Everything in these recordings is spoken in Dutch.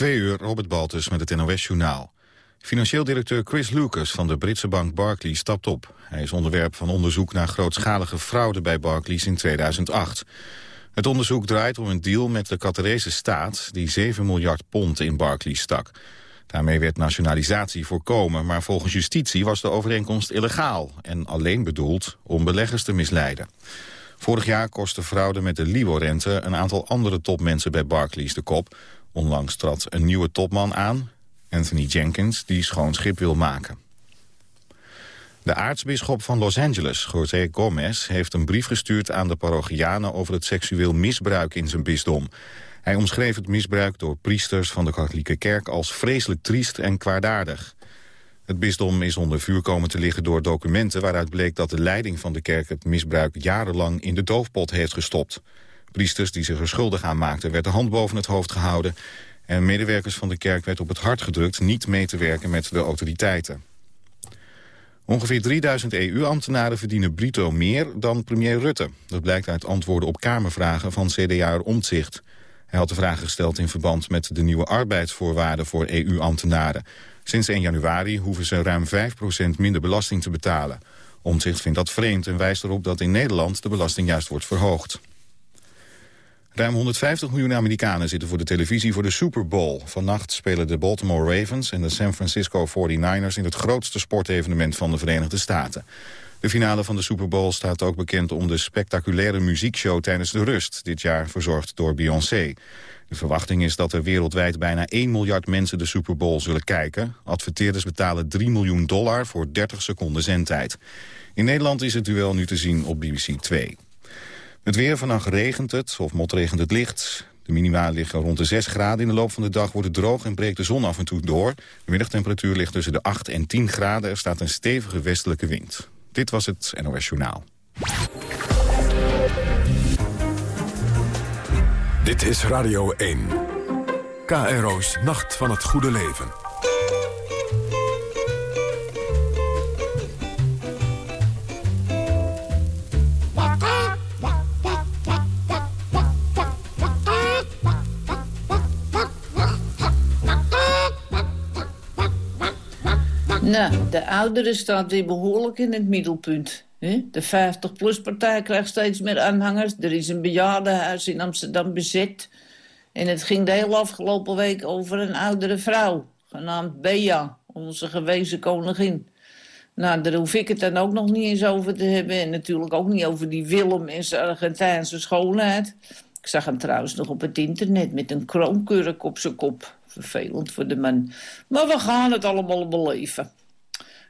Twee uur, Robert Baltus met het NOS-journaal. Financieel directeur Chris Lucas van de Britse bank Barclays stapt op. Hij is onderwerp van onderzoek naar grootschalige fraude bij Barclays in 2008. Het onderzoek draait om een deal met de Qatarese staat... die 7 miljard pond in Barclays stak. Daarmee werd nationalisatie voorkomen, maar volgens justitie was de overeenkomst illegaal... en alleen bedoeld om beleggers te misleiden. Vorig jaar kostte fraude met de Libor-rente een aantal andere topmensen bij Barclays de kop. Onlangs trad een nieuwe topman aan, Anthony Jenkins, die schoon schip wil maken. De aartsbisschop van Los Angeles, José Gomez, heeft een brief gestuurd aan de parochianen over het seksueel misbruik in zijn bisdom. Hij omschreef het misbruik door priesters van de katholieke kerk als vreselijk triest en kwaadaardig. Het bisdom is onder vuur komen te liggen door documenten waaruit bleek dat de leiding van de kerk het misbruik jarenlang in de doofpot heeft gestopt. Priesters die zich er schuldig aan maakten werd de hand boven het hoofd gehouden en medewerkers van de kerk werd op het hart gedrukt niet mee te werken met de autoriteiten. Ongeveer 3000 EU-ambtenaren verdienen bruto meer dan premier Rutte. Dat blijkt uit antwoorden op Kamervragen van CDA Omtzigt. Hij had de vraag gesteld in verband met de nieuwe arbeidsvoorwaarden voor EU-ambtenaren. Sinds 1 januari hoeven ze ruim 5% minder belasting te betalen. Omtzigt vindt dat vreemd en wijst erop dat in Nederland de belasting juist wordt verhoogd. Ruim 150 miljoen Amerikanen zitten voor de televisie voor de Super Bowl. Vannacht spelen de Baltimore Ravens en de San Francisco 49ers... in het grootste sportevenement van de Verenigde Staten. De finale van de Super Bowl staat ook bekend om de spectaculaire muziekshow tijdens de rust. Dit jaar verzorgd door Beyoncé. De verwachting is dat er wereldwijd bijna 1 miljard mensen de Super Bowl zullen kijken. Adverteerders betalen 3 miljoen dollar voor 30 seconden zendtijd. In Nederland is het duel nu te zien op BBC 2. Het weer vannacht regent het of motregent het licht. De minima liggen rond de 6 graden. In de loop van de dag wordt het droog en breekt de zon af en toe door. De middagtemperatuur ligt tussen de 8 en 10 graden. Er staat een stevige westelijke wind. Dit was het NOS Journaal. Dit is Radio 1. KRO's Nacht van het Goede Leven. Nou, de ouderen staat weer behoorlijk in het middelpunt. De 50-plus-partij krijgt steeds meer aanhangers. Er is een bejaardenhuis in Amsterdam bezet. En het ging de hele afgelopen week over een oudere vrouw, genaamd Bea, onze gewezen koningin. Nou, daar hoef ik het dan ook nog niet eens over te hebben. En natuurlijk ook niet over die Willem en zijn Argentijnse schoonheid. Ik zag hem trouwens nog op het internet met een kroonkurk op zijn kop. Vervelend voor de man. Maar we gaan het allemaal beleven.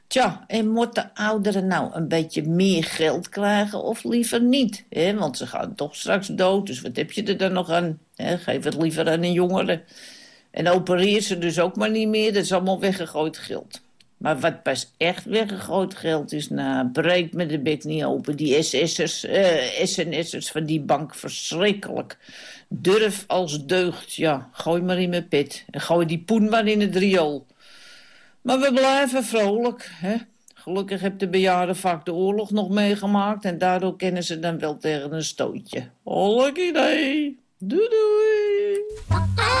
Tja, en moeten ouderen nou een beetje meer geld krijgen of liever niet? He, want ze gaan toch straks dood, dus wat heb je er dan nog aan? geef het liever aan een jongere. En opereer ze dus ook maar niet meer, dat is allemaal weggegooid geld. Maar wat pas echt weggegooid geld is, nou, breek me de bek niet open. Die SS'ers, eh, SNS'ers van die bank, verschrikkelijk. Durf als deugd, ja, gooi maar in mijn pit. En gooi die poen maar in het riool. Maar we blijven vrolijk, hè. Gelukkig heeft de bejaarden vaak de oorlog nog meegemaakt... en daardoor kennen ze dan wel tegen een stootje. Leuk idee. Doei doei.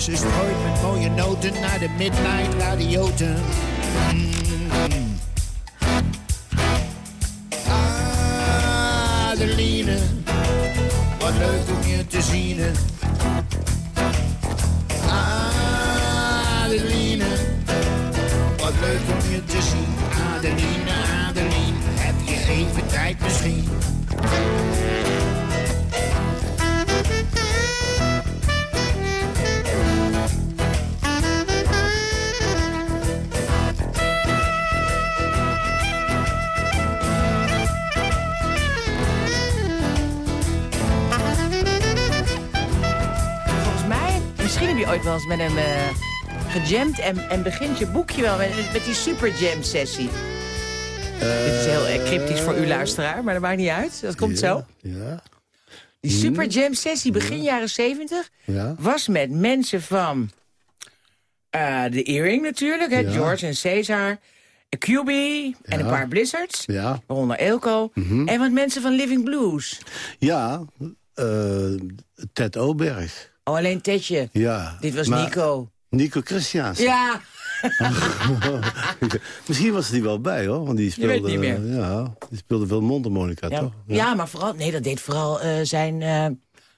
Ze strooit met mooie noten naar de midnight radioten. Mm. Adeline, wat leuk om je te zien. Met hem eh gejamd... En, en begint je boekje wel met, met die super jam sessie. Dit is heel eh, cryptisch voor uw luisteraar, maar dat maakt niet uit. Dat komt zo. Ja, Die super jam sessie begin jaren 70 ja. was met mensen van eh, de Earring natuurlijk, hè. George en Cesar, QB en Ja. een paar Blizzards, Ja, Mhm. waaronder Elko, en wat mensen van Living Blues. ja eh, Ted Oberg. Oh, alleen Tetje. Ja. Dit was maar Nico. Nico Christiaans. Ja, Misschien was hij wel bij, hoor. Want die speelde, het niet meer. Ja, die speelde veel mondharmonica, ja, toch? ja. maar vooral, nee, dat deed vooral eh, zijn eh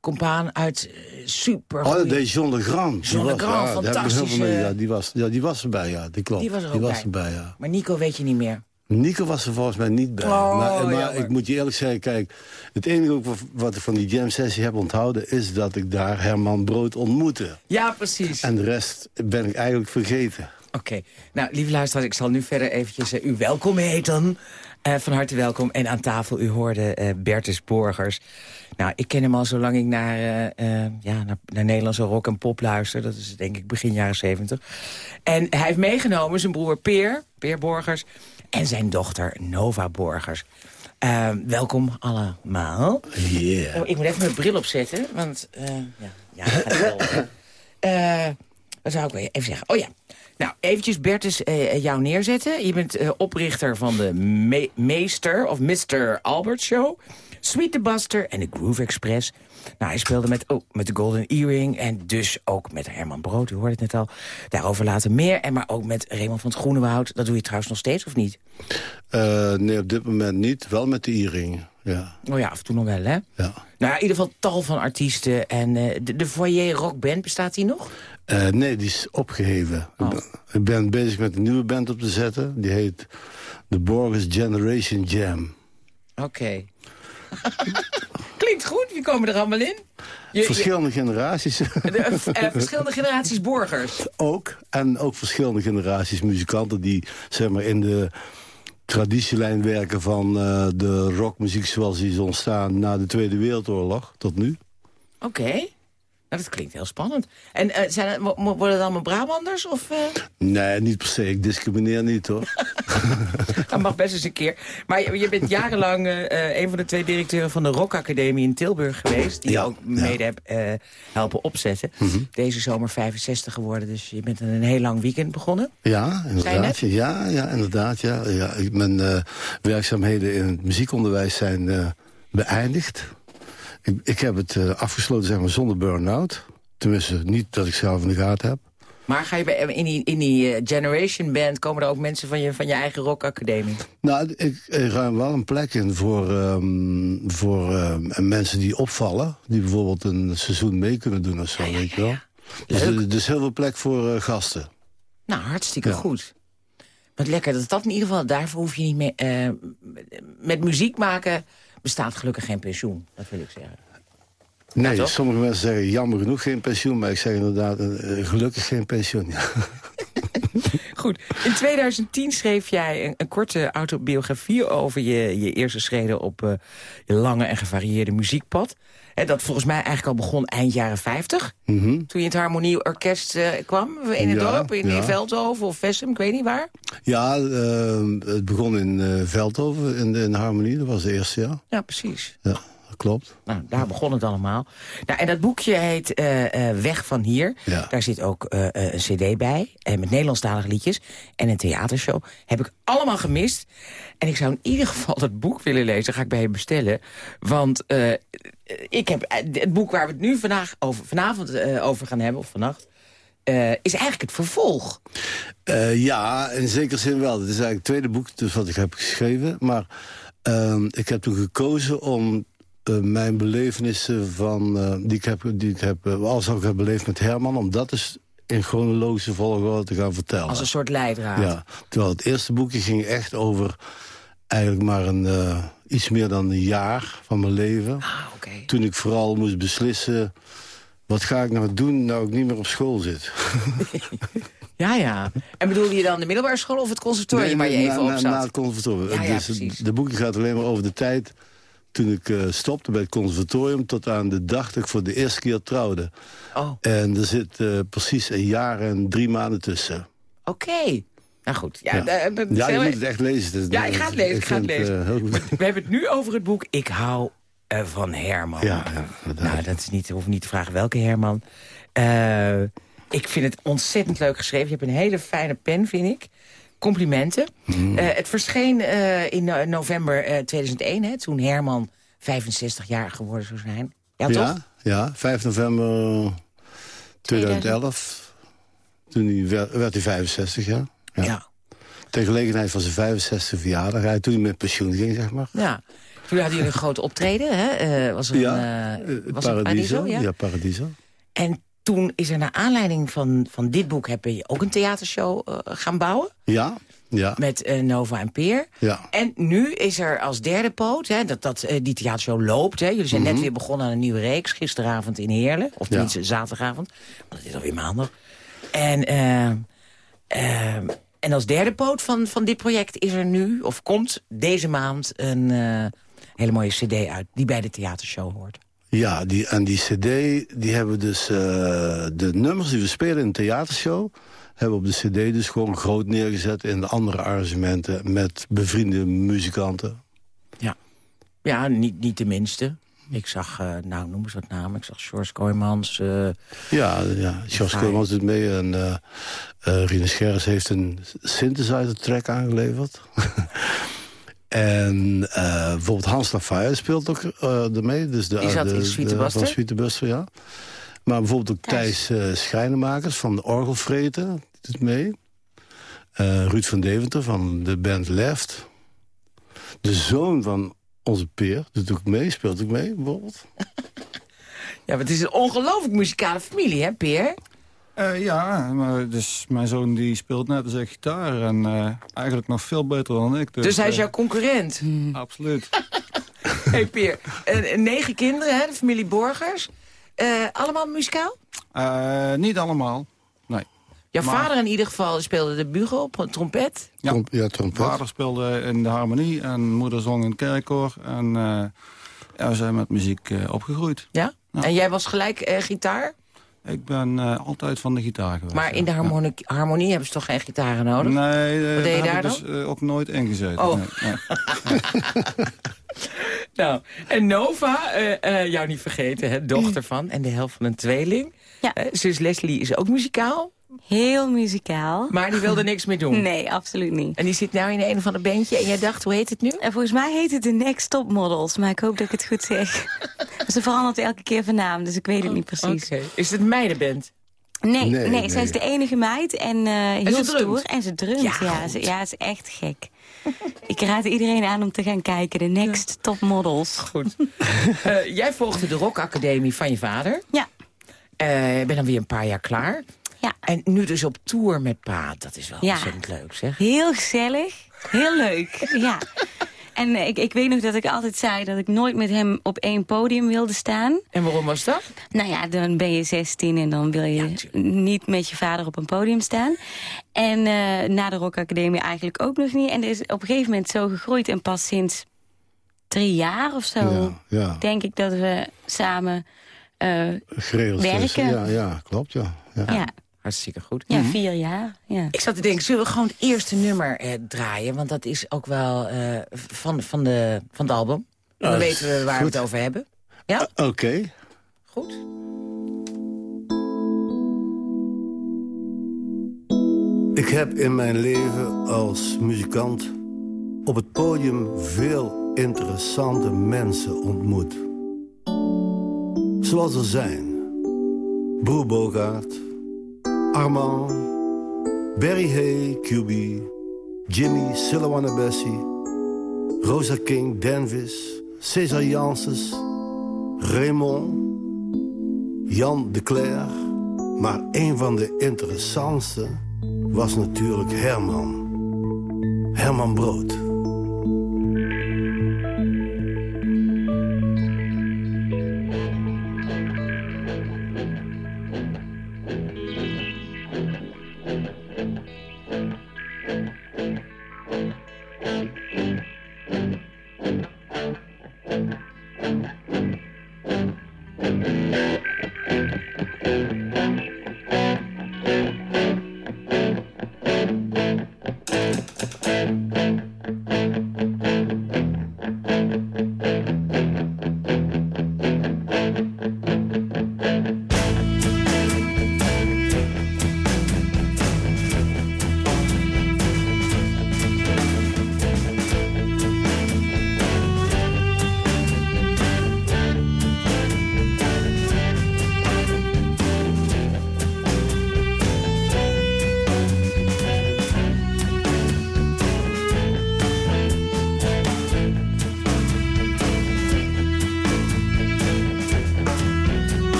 compaan uit eh, super. Oh, dat goeie- deed John Legrand. Die John was- Legrand, ja, fantastische- Ja, die was, ja, die was erbij, ja. Die klopt. Die was er ook bij. erbij, ja. Maar Nico weet je niet meer. Nico was er volgens mij niet bij. Oh, maar maar ik moet je eerlijk zeggen, kijk... Het enige wat- ik van die jam sessie heb onthouden... is dat ik daar Herman Brood ontmoette. Ja, precies. En de rest ben ik eigenlijk vergeten. Oké. Nou, lieve luisteraars, ik zal nu verder eventjes eh, u welkom heten. Eh, van harte welkom. En aan tafel, u hoorde eh Bertus Borgers. Nou, ik ken hem al zolang ik naar, ja, naar, naar Nederlandse rock en pop luister. Dat is denk ik begin jaren zeventig. En hij heeft meegenomen zijn broer Peer, Peer Borgers... en zijn dochter Nova Borgers. Eh, welkom allemaal. Yeah. Oh, ik moet even mijn bril opzetten, want... eh, ja, ja, wel. Eh, wat zou ik even zeggen? Oh ja. Nou, eventjes Bertus jou neerzetten. Je bent oprichter van de Me- Meester of Mr. Albert Show. Sweet the Buster en de Groove Express. Nou, hij speelde met, oh, met de Golden Earring en dus ook met Herman Brood. U hoorde het net al. Daarover later meer. En maar ook met Raymond van het Groenewoud. Dat doe je trouwens nog steeds, of niet? Eh, nee, op dit moment niet. Wel met de e-ring. Ja, Oh ja, af en toe nog wel, hè? ja. Nou ja, in ieder geval tal van artiesten. En eh, de, de Foyer Rock Band, bestaat die nog? Eh, nee, die is opgeheven. Oh. Ik, ben, ik ben bezig met een nieuwe band op te zetten. Die heet The Borges Generation Jam. Oké. Klinkt goed, wie komen er allemaal in? Je- je- Verschillende generaties de, eh, eh, verschillende generaties borgers. ook. En ook verschillende generaties muzikanten... die zeg maar, in de traditielijn werken van eh, de rockmuziek... zoals die is ontstaan na de Tweede Wereldoorlog tot nu. Oké. Nou, dat klinkt heel spannend. En eh, zijn het, wo- wo- worden het allemaal Brabanders? Of, eh, Nee, niet per se. Ik discrimineer niet, hoor. dat mag best eens een keer. Maar je, je bent jarenlang eh, een van de twee directeuren van de Rock Academie in Tilburg geweest. Die Ja, je ook ja. Mhm. mede hebt helpen opzetten. Deze zomer 65 geworden, dus je bent een heel lang weekend begonnen. Ja, inderdaad. Ja, ja, inderdaad. Ja. Ja, mijn werkzaamheden in het muziekonderwijs zijn beëindigd. Ik, ik heb het eh, afgesloten zeg maar, zonder burn-out. Tenminste, niet dat ik zelf in de gaten heb. Maar ga je bij, in die, in die eh, Generation Band komen er ook mensen van je, van je eigen Rock Academie? Nou, ik, ik ruim wel een plek in voor, ehm, voor ehm, mensen die opvallen. Die bijvoorbeeld een seizoen mee kunnen doen of zo, weet je wel. Dus er is heel veel plek voor eh, gasten. Nou, hartstikke goed. Wat lekker dat dat in ieder geval, daarvoor hoef je niet meer... eh, met muziek maken bestaat gelukkig geen pensioen, dat wil ik zeggen. Nee, sommige mensen zeggen jammer genoeg geen pensioen. Maar ik zeg inderdaad eh, gelukkig geen pensioen. Ja. Goed, in 2010 schreef jij een, een korte autobiografie over je, je eerste schreden op eh, je lange en gevarieerde muziekpad. Hè, dat volgens mij eigenlijk al begon eind jaren 50. Mhm. Toen je in het Harmonieorkest eh, kwam in het Ja, dorp, in. Veldhoven of Vessem, ik weet niet waar. Ja, eh, het begon in eh, Veldhoven, in, de- in Harmonie. Dat was het eerste jaar. Ja, precies. Ja, klopt. Nou, daar begon het allemaal. Nou, en dat boekje heet eh, eh, Weg van Hier. Ja. Daar zit ook eh, een cd bij, eh, met Nederlandstalige liedjes. En een theatershow. Heb ik allemaal gemist. En ik zou in ieder geval dat boek willen lezen. Ga ik bij je bestellen. Want ik heb het boek waar we het nu vandaag over, vanavond over gaan hebben, of vannacht... is eigenlijk het vervolg. Ja, in zekere zin wel. Het is eigenlijk het tweede boek dus wat ik heb geschreven. Maar Ehm, ik heb toen gekozen om eh, mijn belevenissen van, eh, die ik heb, die ik heb uh, alles wat ik heb beleefd met Herman... om dat eens in chronologische volgorde te gaan vertellen. Als een soort leidraad. Ja, terwijl het eerste boekje ging echt over eigenlijk maar een, iets meer dan een jaar van mijn leven. Ah, oké. Toen ik vooral moest beslissen... wat ga ik nou doen nou ik niet meer op school zit? Ja, ja. En bedoelde je dan de middelbare school of het conservatorium waar je even na, op zat? Na het conservatorium. Ja, ja, dus, de boekje gaat alleen maar over de tijd toen ik uh, stopte bij het conservatorium... tot aan de dag dat ik voor de eerste keer trouwde. Oh, En er zit uh, precies een jaar en drie maanden tussen. oké. Nou goed. Ja, Ja, eh, dat is ja je moet het echt lezen. Dus Ja, ik ga het lezen, ik ga het lezen. eh. We hebben het nu over het boek Ik hou eh, van Herman. Ja, ja, nou, dat is niet, hoef niet te vragen welke Herman. Eh, ik vind het ontzettend leuk geschreven. Je hebt een hele fijne pen, vind ik. Complimenten. Mm. Eh, het verscheen eh, in no- november eh, 2001, hè, toen Herman 65 jaar geworden zou zijn. Ja, toch? Ja, ja, 5 november 2011. Toen hij werd, werd hij 65 jaar. Ja. Ja. Ter gelegenheid van zijn 65 verjaardag. Hij, toen hij met pensioen ging, zeg maar. ja. Toen hadden jullie een groot optreden, hè? Eh, was ja, een, eh, eh, was het Paradiso. ja? ja, Paradiso. En toen is er naar aanleiding van, van dit boek... heb je ook een theatershow eh, gaan bouwen. Ja, ja, Met eh, Nova en Peer. ja. En nu is er als derde poot, hè, dat, dat eh, die theatershow loopt. Hè. Jullie zijn net weer begonnen aan een nieuwe reeks. Gisteravond in Heerlen. Of Mhm. Ja. tenminste zaterdagavond. Want het is alweer maandag. En, en als derde poot van, van dit project is er nu, of komt deze maand... een hele mooie cd uit die bij de theatershow hoort. Ja, die, en die cd, die hebben dus... eh, de nummers die we spelen in een theatershow... hebben we op de cd dus gewoon groot neergezet... in de andere arrangementen met bevriende muzikanten. Ja, ja niet, niet de minste. Ik zag, eh, nou noem eens wat namen. Ik zag George Kooijmans. eh, Ja, ja Fijn. Keulmans doet mee en uh, Gerrits heeft een synthesizer track aangeleverd. en uh, bijvoorbeeld Hans Lafayette speelt ook uh, ermee. Dus de, Die zat de, in Sweetebuster, ja. Maar bijvoorbeeld ook Thijs uh, Schijnemakers van de Orgelvreten die doet mee. Uh, Ruud van Deventer van de band Left. De zoon van onze peer doet ook mee, speelt ook mee bijvoorbeeld. Ja, maar het is een ongelooflijk muzikale familie, hè, Peer? Eh, ja, maar dus mijn zoon die speelt net als ik gitaar. En eh, eigenlijk nog veel beter dan ik. Dus, Dus hij is eh, jouw concurrent. Absoluut. hey, Peer. negen kinderen, hè, de familie Borgers. Eh, allemaal muzikaal? Eh, niet allemaal. Nee. Jouw Maar- vader in ieder geval speelde de bugel, trompet. Ja. Trom- ja trompet. Vader speelde in de harmonie en moeder zong in het kerkkoor. En eh, ja, we zijn met muziek eh, opgegroeid. Ja? Ja. En jij was gelijk eh, gitaar? Ik ben eh, altijd van de gitaar geweest. Maar in de ja. harmonie, harmonie hebben ze toch geen gitaren nodig? Nee, eh, Wat deed je heb daar ik dus eh, ook nooit ingezeten. Oh. Nee, nee. Nou, en Nova, eh, eh, jou niet vergeten, hè, dochter van en de helft van een tweeling. Ja. Eh, zus Leslie is ook muzikaal, Heel muzikaal. maar die wilde niks meer doen. Nee, absoluut niet. En die zit nou in een of ander bandje en jij dacht, hoe heet het nu? En volgens mij heet het de Next Top Models, maar ik hoop dat ik het goed zeg. Ze verandert elke keer van naam, dus ik weet het niet precies. Oké. Is het een meidenband? Nee, Nee, nee, nee. zij is de enige meid en eh, heel ze drumt. stoer. En ze drumt, Ja, ja. ze, ja, is echt gek. ik raad iedereen aan om te gaan kijken. De Next Top Models. Goed. Eh, jij volgde de rockacademie van je vader. Ja, Eh Je bent dan weer een paar jaar klaar. Ja. En nu dus op tour met pa. Dat is wel Ja. ontzettend leuk, zeg. Heel gezellig. Heel leuk, ja. En eh, ik, ik weet nog dat ik altijd zei dat ik nooit met hem op één podium wilde staan. En waarom was dat? Nou ja, dan ben je 16 en dan wil je niet met je vader op een podium staan. En eh, na de Rock Academie eigenlijk ook nog niet. En er is op een gegeven moment zo gegroeid. En pas sinds drie jaar of zo Ja, ja. denk ik dat we samen... eh, Werken. Ja, ja, klopt, ja. ja. Hartstikke goed. ja, vier jaar. Ja. Ik zat te denken, zullen we gewoon het eerste nummer eh, draaien? Want dat is ook wel eh, van, van, de, van het album. Dan weten we waar goed. we het over hebben. Ja? Oké. Goed. Ik heb in mijn leven als muzikant op het podium veel interessante mensen ontmoet. Zoals er zijn. Broer Bogaert, Armand, Barry Hay, QB, Jimmy, Silawane Bessie, Rosa King, Denvis, César Janssens, Raymond, Jan de Cler. Maar een van de interessantste was natuurlijk Herman. Herman Brood.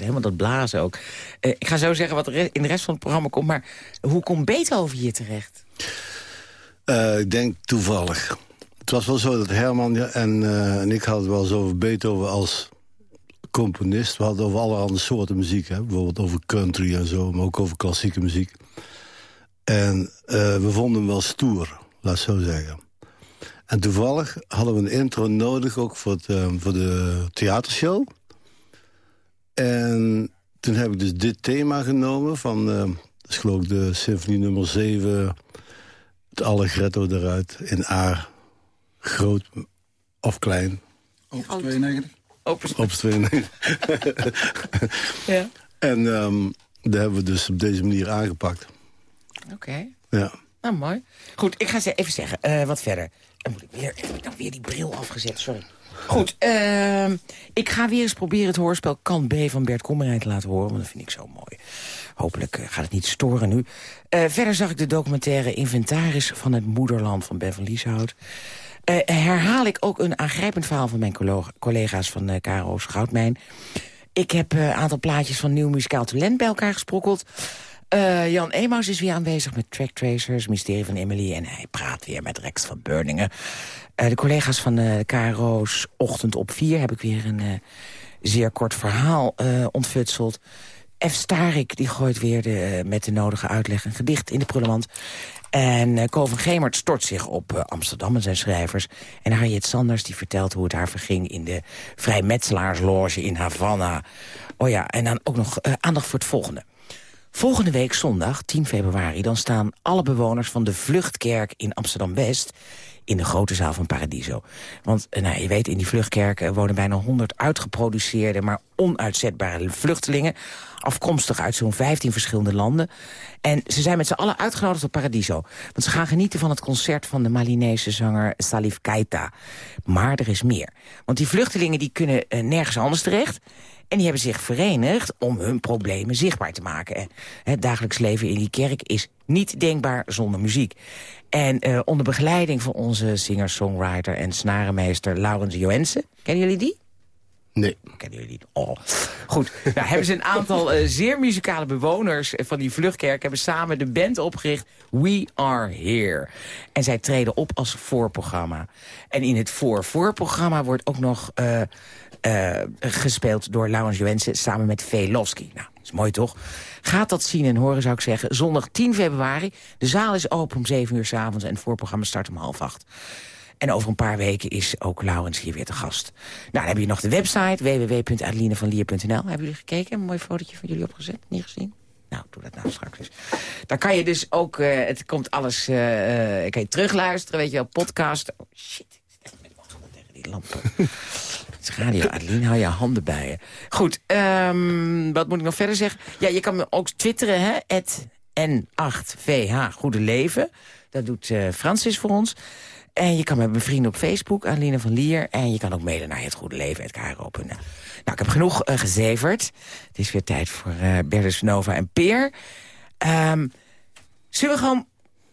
Helemaal dat blazen ook. Uh, ik ga zo zeggen wat er in de rest van het programma komt. Maar hoe komt Beethoven hier terecht? Uh, ik denk toevallig. Het was wel zo dat Herman en, uh, en ik hadden wel eens over Beethoven als componist. We hadden over allerhande soorten muziek. Hè? Bijvoorbeeld over country en zo, maar ook over klassieke muziek. En we vonden hem wel stoer, laat ik zo zeggen. En toevallig hadden we een intro nodig ook voor, voor de theatershow. En toen heb ik dus dit thema genomen van... Uh, dat is geloof ik de symfonie nummer 7... het Allegretto eruit in A. Groot of klein. Opus 92. Opus, Opus 92. ja. En um, daar hebben we dus op deze manier aangepakt. Oké. Okay. Ja. Nou, mooi. Goed, ik ga even zeggen, uh, wat verder. Dan moet ik weer, heb ik dan weer die bril afgezet, sorry. Goed, uh, ik ga weer eens proberen het hoorspel Kant B van Bert Kommerij te laten horen. Want dat vind ik zo mooi. Hopelijk uh, gaat het niet storen nu. Uh, verder zag ik de documentaire Inventaris van het Moederland van Ben van Lieshout. Uh, herhaal ik ook een aangrijpend verhaal van mijn collega's van uh, Goudmijn. Ik heb een aantal plaatjes van nieuw muzikaal talent bij elkaar gesprokkeld. Jan Emaus is weer aanwezig met Track Tracers, Mysterie van Emily... en hij praat weer met Rex van Beuningen. Uh, de collega's van de KRO's Ochtend op 4 heb ik weer een uh, zeer kort verhaal ontfutseld. F. Starik die gooit weer de, met de nodige uitleg een gedicht in de prullenmand. En uh, Ko van Gemert stort zich op uh, Amsterdam en zijn schrijvers. En Harriet Sanders die vertelt hoe het haar verging... in de vrijmetselaarsloge in Havana. Oh ja, en dan ook nog aandacht voor het volgende. Volgende week zondag, 10 februari, dan staan alle bewoners van de Vluchtkerk in Amsterdam-West in de grote zaal van Paradiso. Want eh, nou, je weet, in die vluchtkerken wonen bijna 100 uitgeproduceerde... maar onuitzetbare vluchtelingen afkomstig uit zo'n 15 verschillende landen. En ze zijn met z'n allen uitgenodigd op Paradiso. Want ze gaan genieten van het concert van de Malinese zanger Salif Keita. Maar er is meer. Want die vluchtelingen die kunnen uh, nergens anders terecht... En die hebben zich verenigd om hun problemen zichtbaar te maken. En het dagelijks leven in die kerk is niet denkbaar zonder muziek. En uh, onder begeleiding van onze singer-songwriter en snarenmeester Laurens Joensen. Kennen jullie die? Nee. Kennen jullie niet? Oh. Goed, nou, hebben ze een aantal uh, zeer muzikale bewoners van die vluchtkerk... hebben samen de band opgericht We Are Here. En zij treden op als voorprogramma. En in het voor-voorprogramma wordt ook nog... Uh, uh, gespeeld door Laurens Joensen samen met Velofsky. Nou, is mooi toch? Gaat dat zien en horen, zou ik zeggen. Zondag 10 februari. De zaal is open om 7 uur s avonds en het voorprogramma start om half acht. En over een paar weken is ook Laurens hier weer te gast. Nou, dan heb je nog de website www.adelinevanlier.nl. Hebben jullie gekeken? Een mooi fotootje van jullie opgezet? Niet gezien? Nou, doe dat nou straks. Daar kan je dus ook, uh, het komt alles, uh, kan je terugluisteren, weet je wel, podcast. Oh, shit, ik zit echt met mijn tegen die lampen. Is radio, Adeline, hou je handen bij je. Goed, um, wat moet ik nog verder zeggen? Ja, je kan me ook twitteren, hè, N8VH Goede Leven. Dat doet uh, Francis voor ons. En je kan met mijn vrienden op Facebook, Adeline van Lier. En je kan ook mailen naar het goede leven, het Nou, ik heb genoeg uh, gezeverd. Het is weer tijd voor uh, Bertus Nova en Peer. Um, zullen we gewoon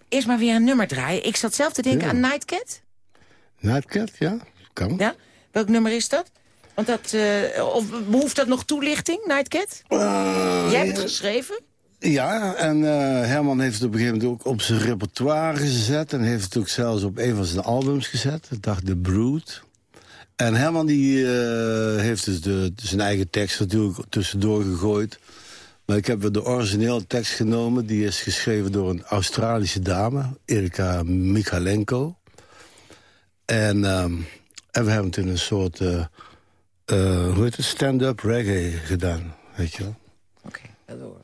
eerst maar weer een nummer draaien? Ik zat zelf te denken Ja. aan Nightcat. Nightcat, ja, kan. Ja? Welk nummer is dat? Want dat, uh, of behoeft dat nog toelichting, Nightcat? Uh, Jij hebt het geschreven? Ja, en uh, Herman heeft het op een gegeven moment ook op zijn repertoire gezet... en heeft het ook zelfs op een van zijn albums gezet. Ik dacht The Brood. En Herman die, heeft dus de, zijn eigen tekst natuurlijk tussendoor gegooid. Maar ik heb de originele tekst genomen. Die is geschreven door een Australische dame, Erika Michalenko. En, um, en we hebben het in een soort, uh, uh, hoe heet het, stand-up reggae gedaan, weet je wel. Oké, okay, door.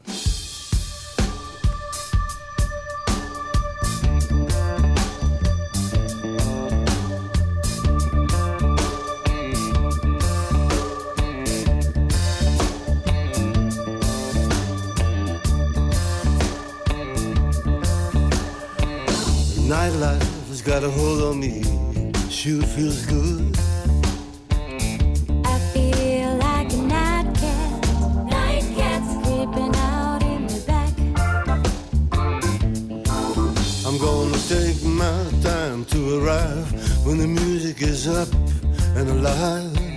Nightlife has got a hold on me. Sure feels good. I feel like a night cat. Night cat's creeping out in the back. I'm gonna take my time to arrive when the music is up and alive.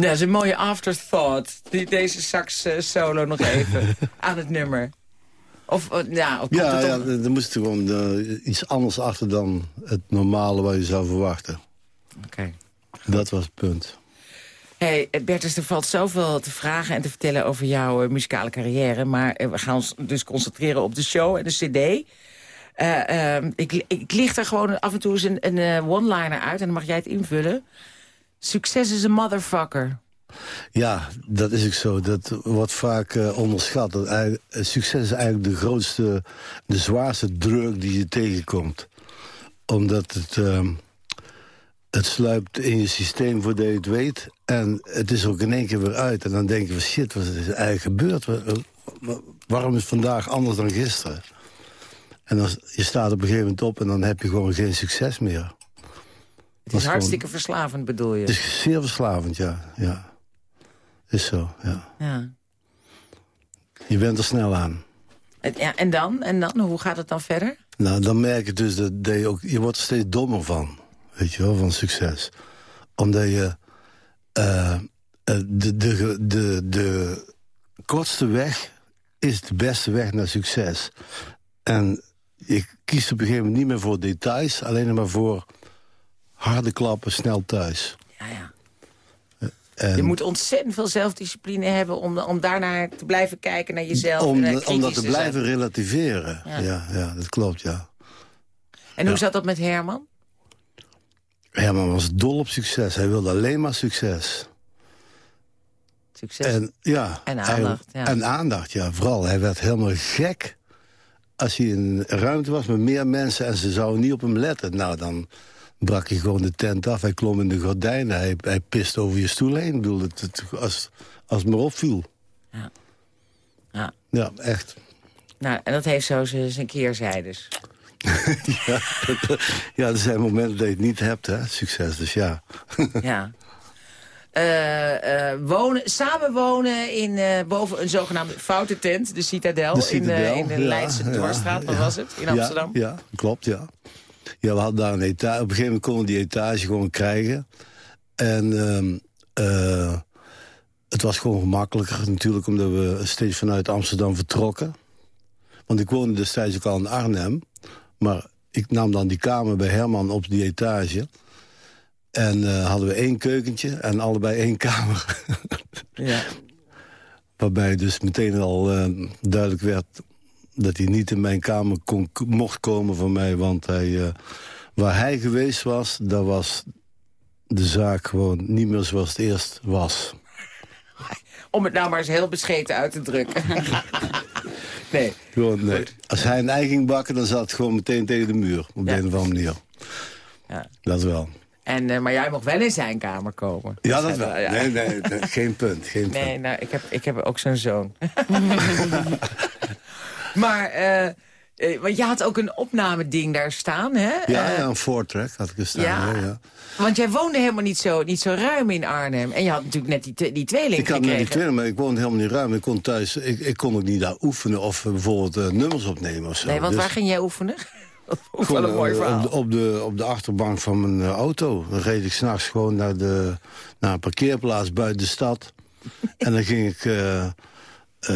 Ja, dat is een mooie afterthought. Die, deze sax eh, solo nog even aan het nummer. Of, eh, ja, of Ja, het ja er er moest gewoon eh, iets anders achter dan het normale wat je zou verwachten. Oké. Dat was het punt. Hey, Bertus, er valt zoveel te vragen en te vertellen over jouw muzikale carrière. Maar we gaan ons dus concentreren op de show en de cd. Eh, ehm, ik, ik licht er gewoon af en toe eens een, een one-liner uit en dan mag jij het invullen. Succes is een motherfucker. Ja, dat is ook zo. Dat wordt vaak eh, onderschat. Eh, succes is eigenlijk de grootste, de zwaarste druk die je tegenkomt. Omdat het, ehm, het sluipt in je systeem voordat je het weet. En het is ook in één keer weer uit. En dan denk je van shit, wat is er eigenlijk gebeurd? Wa- wa- Waarom is vandaag anders dan gisteren? En dan, je staat op een gegeven moment op en dan heb je gewoon geen succes meer. Het is hartstikke verslavend, bedoel je? Het is zeer verslavend, ja. ja. Is zo, ja. Ja. Je bent er snel aan. En, ja, en dan? En dan? Hoe gaat het dan verder? Nou, dan merk je dus dat, dat je ook... Je wordt er steeds dommer van, weet je wel, van succes. Omdat je... eh, eh, de, de, de, de kortste weg is de beste weg naar succes. En je kiest op een gegeven moment niet meer voor details... alleen maar voor harde klappen, snel thuis. Ja, ja. En Je moet ontzettend veel zelfdiscipline hebben om, om daarnaar te blijven kijken naar jezelf. om, en om dat te zijn. blijven relativeren. Ja. Ja. Ja, dat klopt, ja. En hoe zat dat met Herman? Herman was dol op succes. Hij wilde alleen maar succes. Succes. En, ja, En hij- aandacht, ja. En aandacht, ja. Vooral, hij werd helemaal gek als hij in een ruimte was met meer mensen... en ze zouden niet op hem letten. Nou, dan brak hij gewoon de tent af. Hij klom in de gordijnen. Hij, hij pist over je stoel heen. Ik bedoel, het, het- als, als het maar opviel. Ja. Ja. Ja, echt. Nou, en dat heeft zo zijn zijn keerzijdes. ja, ja, er zijn momenten dat je het niet hebt, hè, succes. Dus ja. ja. Eh, eh, wonen, samen wonen in, eh, boven een zogenaamde foute tent, de Citadel, De in, de, Citadel, in de ja, Leidse ja, Dwarsstraat, wat was het, in Amsterdam? Ja, ja, klopt, ja. Ja, we hadden daar een etage. Op een gegeven moment konden we die etage gewoon krijgen. En ehm, eh, het was gewoon gemakkelijker natuurlijk... omdat we steeds vanuit Amsterdam vertrokken. Want ik woonde destijds ook al in Arnhem. Maar ik nam dan die kamer bij Herman op die etage. En eh, hadden we één keukentje en allebei één kamer. Ja. Waarbij dus meteen al eh, duidelijk werd dat hij niet in mijn kamer kon, mocht komen van mij. Want hij, eh, waar hij geweest was, daar was de zaak gewoon niet meer zoals het eerst was. Om het nou maar eens heel bescheten uit te drukken. nee. Gewoon, nee. Als hij een ei ging bakken, dan zat het gewoon meteen tegen de muur. Op de een of andere manier. Ja. Dat wel. En, eh, maar jij mocht wel in zijn kamer komen. Ja, dat wel. ja. Nee, nee, nee, geen punt. Geen Nee, punt. nou, ik heb, ik heb ook zo'n zoon. maar, eh, want je had ook een opnameding daar staan, hè? Ja, Eh, ja, een voortrek had ik er staan. ja. Ja. Ja, Want jij woonde helemaal niet zo, niet zo ruim in Arnhem. En je had natuurlijk net die, die tweeling Ik had net gekregen. die tweede, maar ik woonde helemaal niet ruim. Ik kon thuis, ik, ik kon ook niet daar oefenen of bijvoorbeeld nummers opnemen of zo. Nee, want Dus waar ging jij oefenen? Ook wel een mooi verhaal. Op de, op, de, op de achterbank van mijn auto. Dan reed ik s'nachts gewoon naar, de, naar een parkeerplaats buiten de stad. en dan ging ik,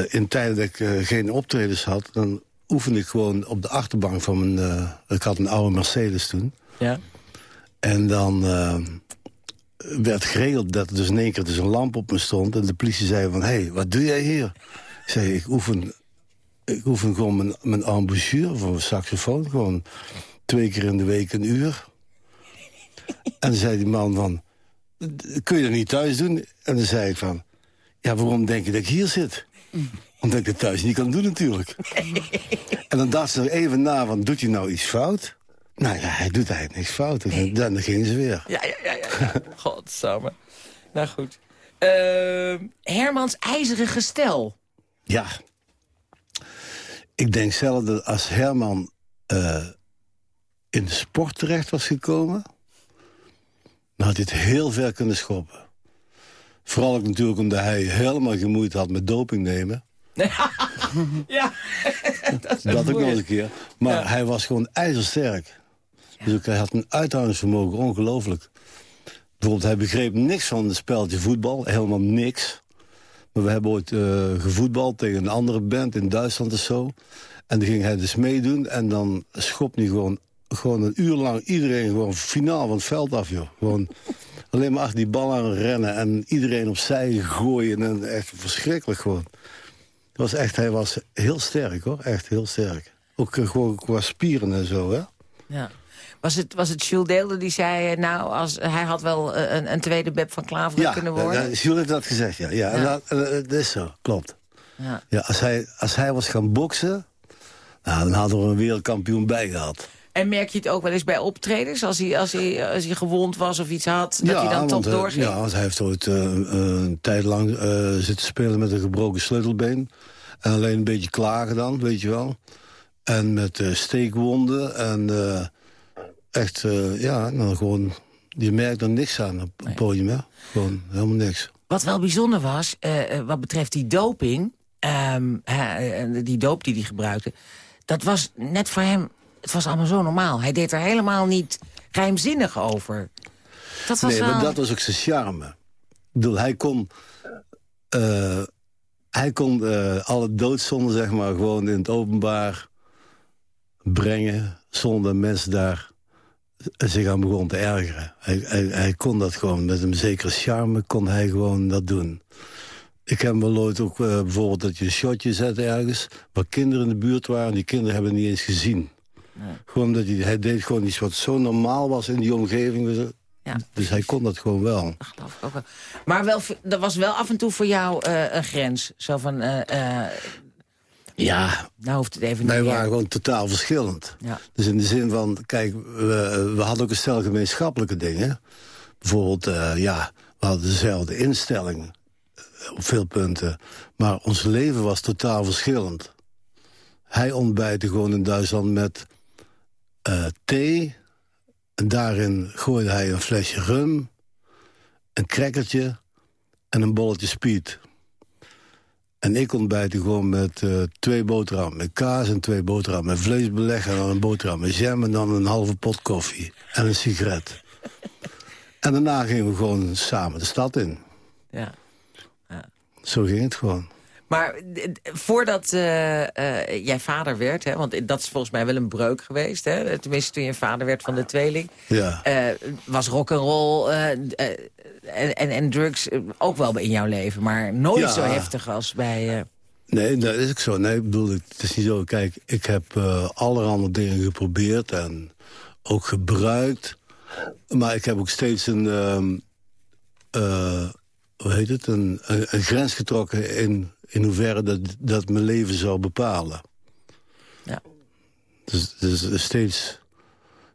in tijden dat ik eh, geen optredens had... dan oefende ik gewoon op de achterbank van mijn... eh, ik had een oude Mercedes toen. Ja. En dan eh, werd geregeld dat er dus in één keer dus een lamp op me stond. En de politie zei van, hé, hey, wat doe jij hier? Ik zei, ik oefen, ik oefen gewoon mijn, mijn embouchure van mijn saxofoon. Gewoon twee keer in de week een uur. En dan zei die man van, kun je dat niet thuis doen? En dan zei ik van, ja, waarom denk je dat ik hier zit? Omdat ik het thuis niet kan doen natuurlijk. en dan dacht ze nog even na, van, doet hij nou iets fout? Nou ja, hij doet eigenlijk niks fout. Dan gingen ze weer. Ja, ja, ja, ja. ja. Godsamme. Nou goed. Ehm, Hermans ijzeren gestel. Ja. Ik denk zelf dat als Herman eh, in de sport terecht was gekomen... dan had hij het heel ver kunnen schoppen. Vooral ook natuurlijk omdat hij helemaal gemoeid had met doping nemen. ja, dat ook nog eens een keer. Maar hij was gewoon ijzersterk. Dus ook, hij had een uithoudingsvermogen, ongelooflijk. Bijvoorbeeld, hij begreep niks van het spelletje voetbal. Helemaal niks. Maar we hebben ooit eh, gevoetbald tegen een andere band in Duitsland of zo. En dan ging hij dus meedoen. En dan schopt hij gewoon, gewoon een uur lang iedereen gewoon finaal van het veld af, joh. Gewoon alleen maar achter die bal aan rennen. En iedereen opzij gooien. En echt verschrikkelijk gewoon. Het was echt, hij was heel sterk, hoor. Echt heel sterk. Ook eh, gewoon qua spieren en zo, hè. Ja. Was het, was het Jules Deelder die zei, eh, nou, als, hij had wel eh, een, een tweede Beb van Klaveren kunnen worden? Ja, Jules heeft dat gezegd, ja. ja, en. Dat, en dat is zo, klopt. Ja. Ja, als, hij, als hij was gaan boksen, nou, dan hadden we een wereldkampioen bij gehad. En merk je het ook wel eens bij optredens? Als hij, als hij, als hij gewond was of iets had, dat hij dan toch eh, doorging? Ja, want hij heeft ooit eh, een tijd lang eh, zitten spelen met een gebroken sleutelbeen. En alleen een beetje klagen dan, weet je wel. En met eh, steekwonden en eh, echt, eh, ja, nou gewoon... Je merkt er niks aan op het podium, hè. Gewoon helemaal niks. Wat wel bijzonder was, eh, eh, wat betreft die doping... ehm, eh, die doop die hij gebruikte... dat was net voor hem... het was allemaal zo normaal. Hij deed er helemaal niet geheimzinnig over. Dat was nee, wel... maar dat was ook zijn charme. Ik bedoel, hij kon... eh, hij kon eh, alle doodzonden, zeg maar, gewoon in het openbaar brengen... zonder mensen daar zich aan begonnen te ergeren. Hij, hij, hij kon dat gewoon, met een zekere charme kon hij gewoon dat doen. Ik heb wel ooit ook eh, bijvoorbeeld dat je een shotje zet ergens... waar kinderen in de buurt waren, die kinderen hebben het niet eens gezien. Gewoon dat hij, hij deed gewoon iets wat zo normaal was in die omgeving. Ja. Dus hij kon dat gewoon wel. geloof ik ook wel. Maar wel, er was wel af en toe voor jou eh, een grens. Zo van, eh, eh, Ja, nou hoeft het even wij niet waren meer. gewoon totaal verschillend. Ja. Dus in de zin van, kijk, we, we hadden ook een stel gemeenschappelijke dingen. Bijvoorbeeld, ja, we hadden dezelfde instelling op veel punten. Maar ons leven was totaal verschillend. Hij ontbijtte gewoon in Duitsland met eh, thee. En daarin gooide hij een flesje rum, een crackertje en een bolletje speed. En ik ontbijtte gewoon met eh, twee boterhammen met kaas... en twee boterhammen met vleesbeleg... en dan een boterham met jam en dan een halve pot koffie. En een sigaret. en daarna gingen we gewoon samen de stad in. Ja. Zo ging het gewoon. Maar voordat eh, eh, jij vader werd, hè, want dat is volgens mij wel een breuk geweest. Hè, tenminste, toen je vader werd van de tweeling. Ja. eh, was rock'n'roll en, en, en drugs ook wel in jouw leven. Maar nooit Ja. zo heftig als bij... Nee, dat is ook zo. Nee, ik bedoel, het is niet zo. Kijk, ik heb allerhande dingen geprobeerd en ook gebruikt. Maar ik heb ook steeds een, ehm, eh, hoe heet het, een, een, een grens getrokken in, in hoeverre dat, dat mijn leven zou bepalen. Ja. Dus, dus steeds,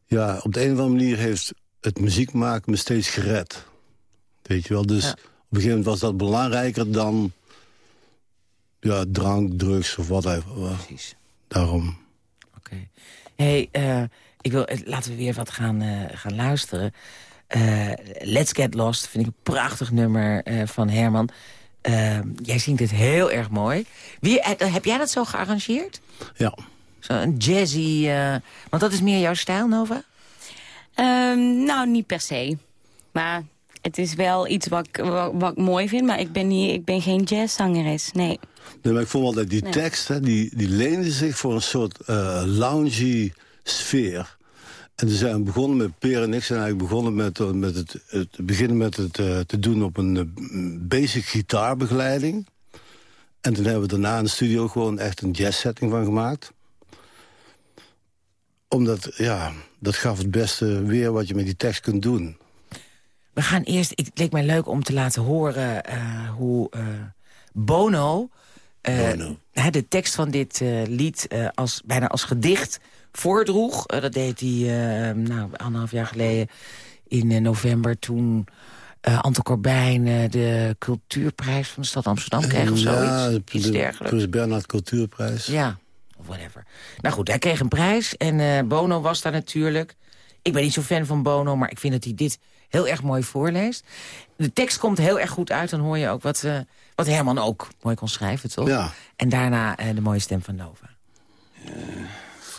ja, op de een of andere manier heeft het muziek maken me steeds gered. Weet je wel, dus Ja. op een gegeven moment was dat belangrijker dan ja, drank, drugs of wat even. Precies. Daarom. Oké. hey, eh, ik wil, eh, laten we weer wat gaan, eh, gaan luisteren. Eh, Let's Get Lost vind ik een prachtig nummer eh, van Herman. Eh, jij zingt het heel erg mooi. Wie, eh, heb jij dat zo gearrangeerd? Ja. Zo'n jazzy... eh, want dat is meer jouw stijl, Nova? Ehm, nou, niet per se. Maar het is wel iets wat ik, wat, wat ik mooi vind. Maar ik ben, niet, ik ben geen jazzzangeres, nee. Nee, maar ik vond wel dat die Nee. tekst, hè, die, die leende zich voor een soort eh loungy sfeer. En toen zijn we begonnen met Per en ik zijn eigenlijk begonnen met, eh, met het, het beginnen met het eh, te doen op een eh, basic gitaarbegeleiding. En toen hebben we daarna in de studio gewoon echt een jazzsetting van gemaakt. Omdat, ja, dat gaf het beste weer wat je met die tekst kunt doen. We gaan eerst, het leek mij leuk om te laten horen hoe Bono, Bono. de tekst van dit lied als, bijna als gedicht voordroeg. Eh, dat deed hij eh, nou, anderhalf jaar geleden in eh, november toen eh Anton Corbijn de cultuurprijs van de stad Amsterdam kreeg of zoiets. Ja, Iets de dergelijks. Prins Bernhard Cultuurprijs. Ja, of whatever. Nou goed, hij kreeg een prijs en Bono was daar natuurlijk. Ik ben niet zo fan van Bono, maar ik vind dat hij dit heel erg mooi voorleest. De tekst komt heel erg goed uit, dan hoor je ook wat, wat Herman ook mooi kon schrijven, toch? Ja. En daarna de mooie stem van Nova.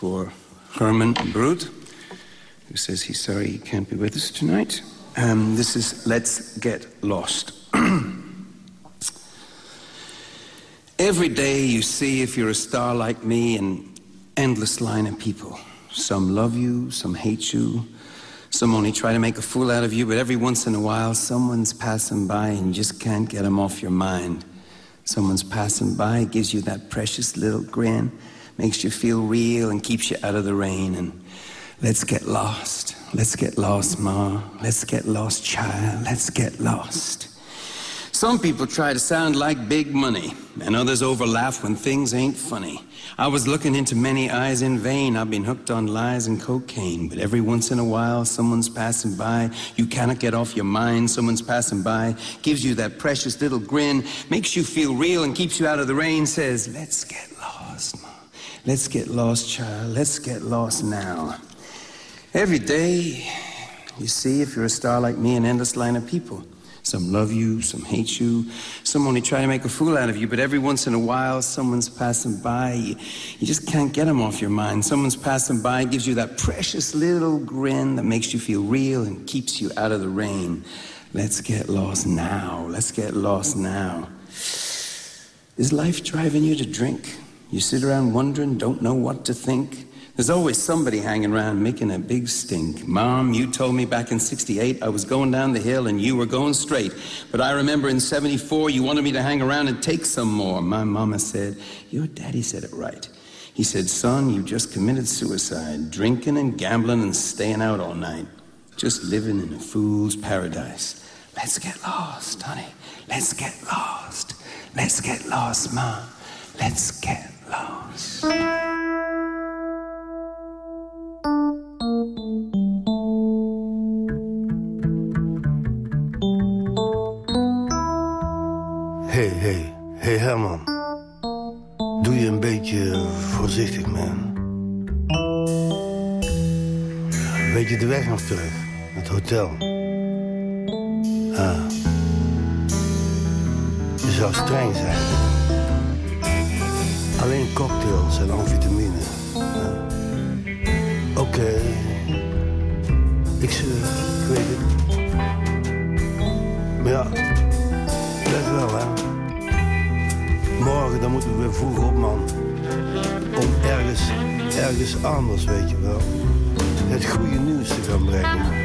For Herman Brood, who says he's sorry he can't be with us tonight. Um, this is Let's Get Lost. Every day you see if you're a star like me an endless line of people. Some love you, some hate you, some only try to make a fool out of you, but every once in a while someone's passing by and you just can't get them off your mind. Someone's passing by, gives you that precious little grin, makes you feel real and keeps you out of the rain. And let's get lost. Let's get lost, Ma. Let's get lost, child. Let's get lost. Some people try to sound like big money, and others overlaugh when things ain't funny. I was looking into many eyes in vain. I've been hooked on lies and cocaine, but every once in a while, someone's passing by. You cannot get off your mind. Someone's passing by, gives you that precious little grin, makes you feel real and keeps you out of the rain. Says, "Let's get lost, ma. Let's get lost, child. Let's get lost now." Every day, you see, if you're a star like me, an endless line of people. Some love you, some hate you, some only try to make a fool out of you, but every once in a while, someone's passing by. You, you just can't get them off your mind. Someone's passing by, gives you that precious little grin that makes you feel real and keeps you out of the rain. Let's get lost now. Let's get lost now. Is life driving you to drink? You sit around wondering, don't know what to think? There's always somebody hanging around making a big stink. Mom, you told me back in 68 I was going down the hill and you were going straight. But I remember in 74 you wanted me to hang around and take some more. My mama said, Your daddy said it right. He said, Son, you just committed suicide, drinking and gambling and staying out all night. Just living in a fool's paradise. Let's get lost, honey. Let's get lost. Let's get lost, Mom. Let's get hey, hey, hey Herman. Doe je een beetje voorzichtig, man. Weet je de weg nog terug? Het hotel. Ah. Je zou streng zijn. Alleen cocktails en amfetamine. Oké. Ik, zeg, ik weet het. Maar ja, let wel, hè. Morgen dan moeten we weer vroeg op, man. Om ergens, ergens anders, weet je wel. Het goede nieuws te gaan brengen.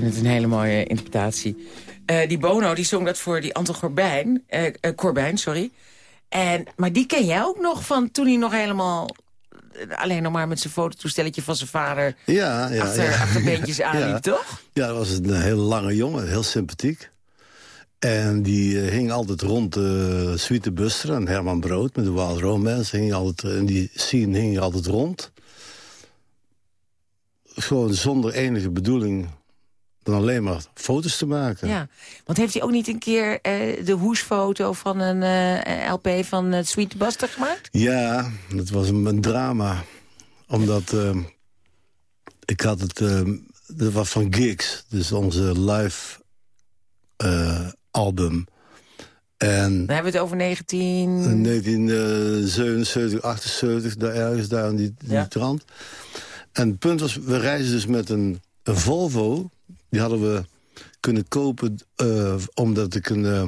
Vind het een hele mooie interpretatie. Eh, die Bono, die zong dat voor die Anton Corbijn. eh eh, Corbijn, sorry. En, maar die ken jij ook nog van toen hij nog helemaal... alleen nog maar met zijn fototoestelletje van zijn vader... Ja, ja, achter, ja. achter beentjes aanliep, toch? Ja, dat was een hele lange jongen, heel sympathiek. En die hing altijd rond de Suite Buster en Herman Brood met de Wild Romance. Hing altijd, en die scene hing altijd rond. Gewoon zonder enige bedoeling dan alleen maar foto's te maken. Ja. Want heeft hij ook niet een keer eh, de hoesfoto van een eh, LP van het Sweet Buster gemaakt? Ja, het was een, een drama. Omdat eh, ik had het... eh, dat was van Gigs, dus onze live eh, album. En Dan hebben we het over 19... 1977, 78, daar ergens daar aan die, die Ja. trant. En het punt was, we reizen dus met een, een Volvo. Die hadden we kunnen kopen eh, omdat ik een, eh,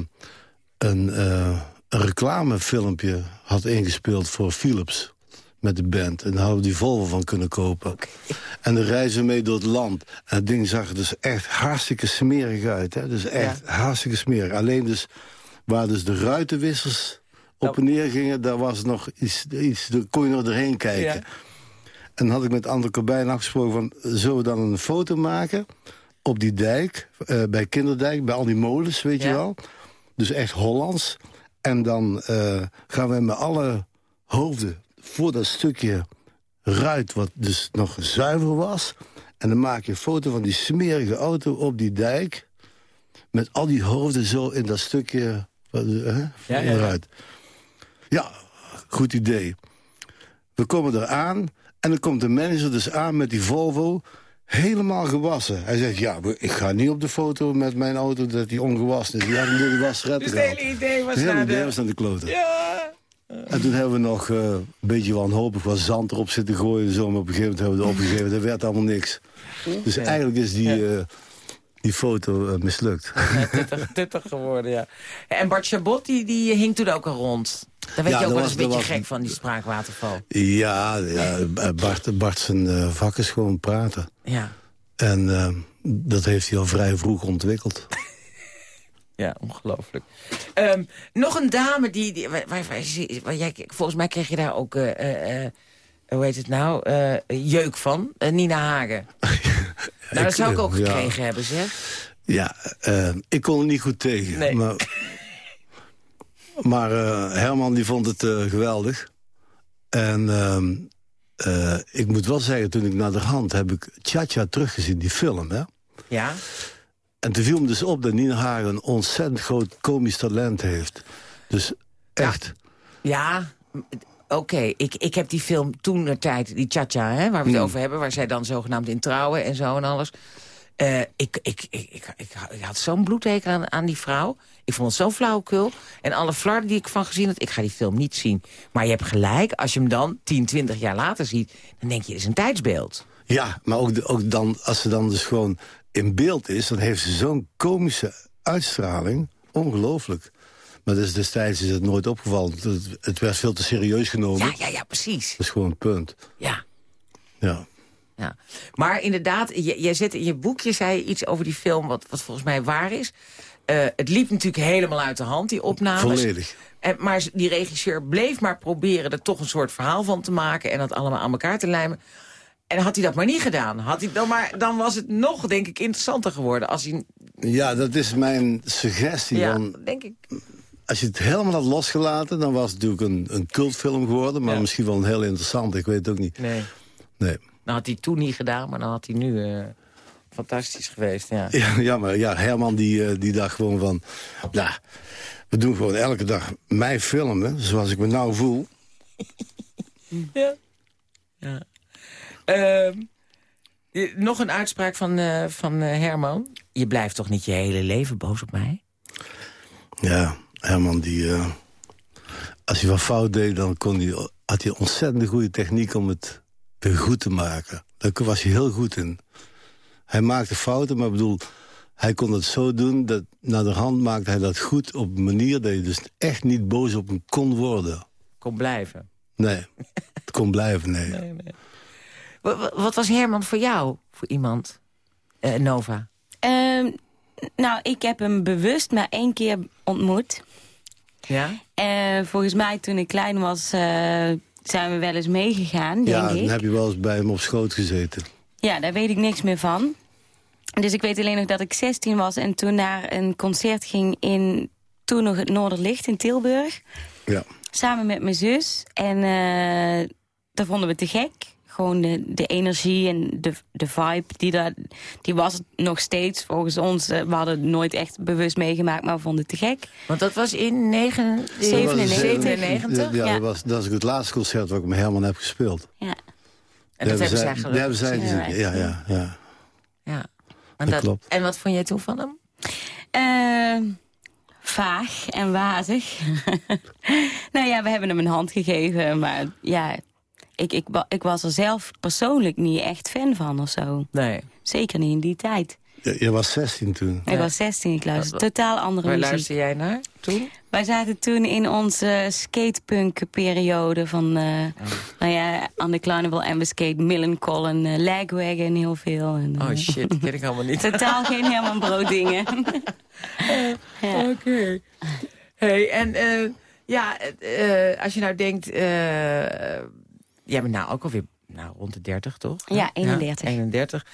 een, eh, een reclamefilmpje had ingespeeld voor Philips met de band. En daar hadden we die Volvo van kunnen kopen. En dan reizen we mee door het land. En het ding zag er dus echt hartstikke smerig uit. Hè? Dus echt hartstikke smerig. Alleen dus waar dus de ruitenwissers op en neer gingen... daar was nog iets, iets daar kon je nog doorheen kijken. Ja. En dan had ik met Ander Corbijn afgesproken van... zullen we dan een foto maken op die dijk, eh, bij Kinderdijk... bij al die molens, weet je wel. Dus echt Hollands. En dan eh, gaan we met alle hoofden voor dat stukje ruit... wat dus nog zuiver was. En dan maak je een foto van die smerige auto op die dijk... met al die hoofden zo in dat stukje eh, Ja, ja, ja. ruit. Ja, goed idee. We komen eraan en dan komt de manager dus aan met die Volvo. Helemaal gewassen. Hij zegt, ja, ik ga niet op de foto met mijn auto dat die ongewassen is. Die had ik door de Dus het hele idee was Het hele naar idee de... was naar de kloten. Ja. En toen hebben we nog eh, een beetje wanhopig wat zand erop zitten gooien. Zo, maar op een gegeven moment hebben we het opgegeven. Dat werd allemaal niks. Dus eigenlijk is die, eh, die foto eh, mislukt. tuttig, tuttig geworden, ja. En Bart Chabot, die, die hing toen ook al rond. Daar werd Ja, je ook wel eens een beetje was- gek van, die spraakwaterval. Ja, ja eh, Bart, Bart zijn eh, vak is gewoon praten. Ja. En eh, dat heeft hij al vrij vroeg ontwikkeld. Ja, ongelooflijk. Ehm, nog een dame die... die waar, waar, waar- waar jij, volgens mij kreeg je daar ook... hoe heet het nou? Jeuk van. Nina Hagen. nou, dat zou ik ook ja. gekregen hebben, zeg. Ja, ik kon er niet goed tegen. Nee. Maar, maar eh, Herman die vond het eh, geweldig. En ehm, eh, ik moet wel zeggen, toen ik naar de hand heb ik Cha-Cha teruggezien, die film. Hè? Ja? En toen viel me dus op dat Nina Hagen een ontzettend groot komisch talent heeft. Dus echt. Ja, oké. Ik, ik heb die film toen de tijd, die Cha-Cha, hè, waar we het Hmm. over hebben... waar zij dan zogenaamd in trouwen en zo en alles... Eh, ik, ik, ik, ik, had zo'n bloedhekel aan, aan die vrouw. Ik vond het zo flauwekul. En alle flarden die ik van gezien had, ik ga die film niet zien. Maar je hebt gelijk, als je hem dan 10, 20 jaar later ziet... dan denk je, dit is een tijdsbeeld. Ja, maar ook, de- ook dan, als ze dan dus gewoon in beeld is... dan heeft ze zo'n komische uitstraling. Ongelooflijk. Maar dus destijds is het nooit opgevallen. Het, het werd veel te serieus genomen. Ja, ja, ja, precies. Dat is gewoon een punt. Ja. Ja. Ja. Maar inderdaad, jij zet in je boek, je zei iets over die film... wat, wat volgens mij waar is. Eh, het liep natuurlijk helemaal uit de hand, die opnames. Volledig. En, maar die regisseur bleef maar proberen er toch een soort verhaal van te maken... en dat allemaal aan elkaar te lijmen. En had hij dat maar niet gedaan. Had hij dan, maar, dan was het nog, denk ik, interessanter geworden. Als hij, Ja, dat is mijn suggestie. ja, van, denk ik. als je het helemaal had losgelaten... dan was het natuurlijk een, een cultfilm geworden. Maar Ja. misschien wel een heel interessant. Ik weet het ook niet. Nee. Nee. Dan had hij toen niet gedaan, maar dan had hij nu... eh, fantastisch geweest, ja. Ja, ja, maar ja, Herman die, eh, die dacht gewoon van... Nou, we doen gewoon elke dag mijn filmen, zoals ik me nou voel. Ja. ja. Ehm, eh, nog een uitspraak van, eh, van Herman. Je blijft toch niet je hele leven boos op mij? Ja, Herman die... als hij wat fout deed, dan kon hij, had hij ontzettend goede techniek om het weer goed te maken. Daar was hij heel goed in. Hij maakte fouten, maar ik bedoel... Hij kon het zo doen, dat naar de hand maakte hij dat goed op een manier... dat je dus echt niet boos op hem kon worden. Kom blijven. Nee, het kon blijven, nee. Wa- wa- Wat was Herman voor jou, voor iemand? Eh, Nova. Ehm, nou, ik heb hem bewust maar één keer ontmoet. Ja? En volgens mij toen ik klein was, eh, zijn we wel eens meegegaan, denk Ja, ik. dan heb je wel eens bij hem op schoot gezeten. Ja, daar weet ik niks meer van. Dus ik weet alleen nog dat ik 16 was en toen naar een concert ging in toen nog het Noorderlicht in Tilburg. Ja. Samen met mijn zus. En eh dat vonden we te gek. Gewoon de, de energie en de, de vibe, die, daar, die was het nog steeds volgens ons. eh, We hadden het nooit echt bewust meegemaakt, maar we vonden het te gek. Want dat was in 9, 97. 97? Ja, Ja. Dat, was, dat is het laatste concert wat ik met Herman heb gespeeld. Ja. En dat hebben zij gelukkig daar hebben zij gezien. gezien. Ja, ja, ja. Ja. En, Dat klopt. en wat vond jij toen van hem? Eh, vaag en wazig. nou ja, we hebben hem een hand gegeven, maar ja, ik, ik, ik was er zelf persoonlijk niet echt fan van of zo. Nee. Zeker niet in die tijd. Je, je was 16 toen. Ik was 16, ik luisterde totaal andere Waar muziek. luister jij naar toen? Wij zaten toen in onze skatepunk-periode van... eh, nou ja, aan de Carnival en we skate Millencolin, uh, Lagwagon heel veel. En, Oh eh, shit, die ken ik allemaal niet. Totaal geen Herman Brood dingen. ja. Oké. Hey, en eh, ja, eh, als je nou denkt... jij bent nou ook alweer nou, rond de 30, toch? Ja, 31. 31.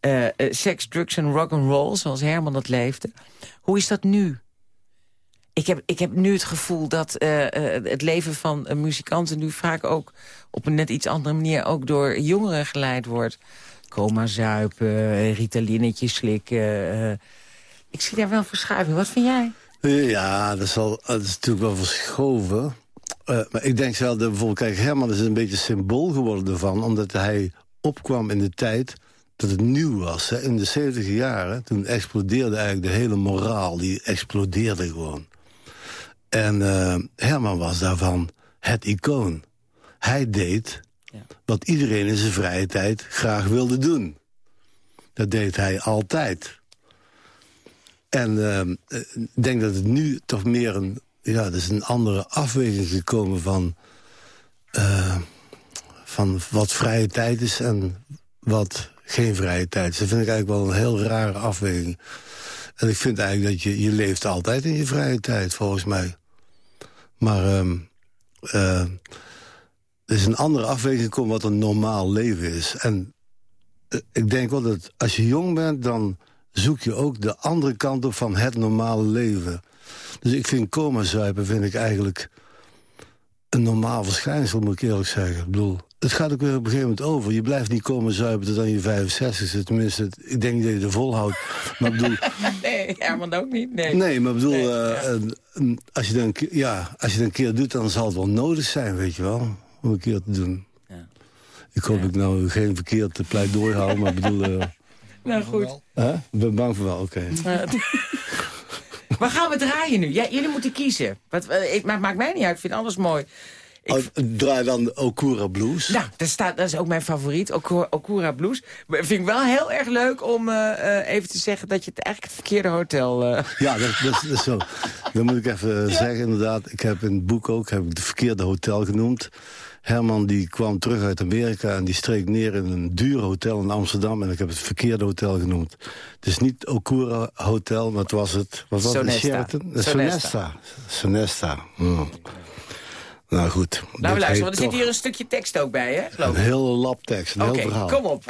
Eh, eh, seks, drugs en rock and roll, zoals Herman dat leefde. Hoe is dat nu? Ik heb, ik heb nu het gevoel dat eh, eh, het leven van eh, muzikanten... nu vaak ook op een net iets andere manier... ook door jongeren geleid wordt. Coma zuipen, Ritalinnetjes slikken. eh. ik zie daar wel een verschuiving. Wat vind jij? Ja, dat is, al, dat is natuurlijk wel verschoven. Eh, maar ik denk wel dat bijvoorbeeld, kijk, Herman is een beetje symbool geworden ervan... omdat hij opkwam in de tijd dat het nieuw was. Hè. In de 70 jaren, toen explodeerde eigenlijk de hele moraal. Die explodeerde gewoon. En eh, Herman was daarvan het icoon. Hij deed wat iedereen in zijn vrije tijd graag wilde doen. Dat deed hij altijd. En eh, ik denk dat het nu toch meer een... Ja, er is een andere afweging gekomen van... eh, van wat vrije tijd is en wat geen vrije tijd is. Dat vind ik eigenlijk wel een heel rare afweging. En ik vind eigenlijk dat je, je leeft altijd in je vrije tijd, volgens mij. Maar ehm, eh, er is een andere afweging gekomen wat een normaal leven is. En eh, ik denk wel dat als je jong bent, dan zoek je ook de andere kant op van het normale leven. Dus ik vind coma-zuipen vind ik eigenlijk een normaal verschijnsel, moet ik eerlijk zeggen. Ik bedoel, het gaat ook weer op een gegeven moment over. Je blijft niet komen zuipen tot aan je 65 zit. Tenminste, het- ik denk niet dat je er volhoudt. Maar bedoel, Nee, Herman ook niet. Nee, nee, maar ik bedoel, Nee, eh, als, je dan, ja, als je het een keer doet, dan zal het wel nodig zijn, weet je wel. Om een keer te doen. Ik hoop dat ik nou geen verkeerd pleidooi hou, maar ik bedoel... eh, Nou goed. hè? Ik ben bang voor wel, oké. Waar gaan we draaien nu? Ja, jullie moeten kiezen. Wat, eh, ik, maar maakt mij niet uit, ik vind alles mooi. Oh, draai dan Okura Blues. Nou, dat, staat, dat is ook mijn favoriet, Oku- Okura Blues. Maar vind ik wel heel erg leuk om eh, eh, even te zeggen... dat je het eigenlijk het verkeerde hotel... Ja, dat, dat, is- dat is zo. Dan moet ik even zeggen, inderdaad. Ik heb in het boek ook heb ik het verkeerde hotel genoemd. Herman die kwam terug uit Amerika en die streek neer in een duur hotel in Amsterdam. En ik heb het verkeerde hotel genoemd. Het is niet Okura Hotel, maar het was het... Wat was het? Sheraton? Eh, Sonesta. Sonesta. Hmm. Nou goed. Nou, luister, want er zit hier een stukje tekst ook bij, hè? Een geloof hele laptekst, een Oké, heel verhaal. kom op.